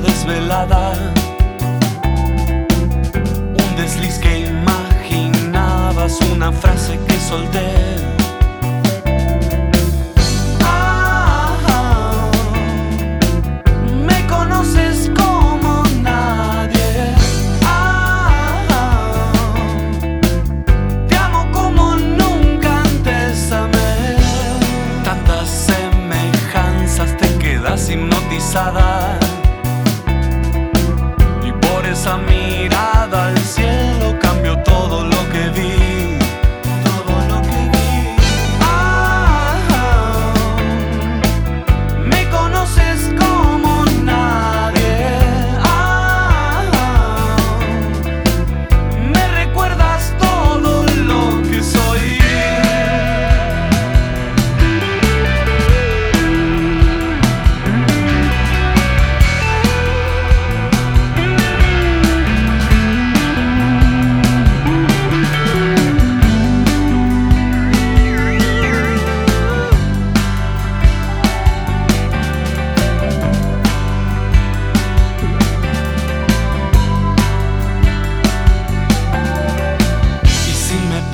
desvelada. Un desliz que imaginabas, una frase que solté. Me conoces como nadie. Te amo como nunca antes amé. Tantas semejanzas te quedas hipnotizada. a mí.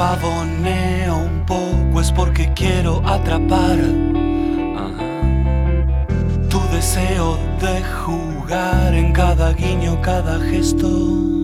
Pavoneo un poco es porque quiero atrapar tu deseo de jugar en cada guiño, cada gesto.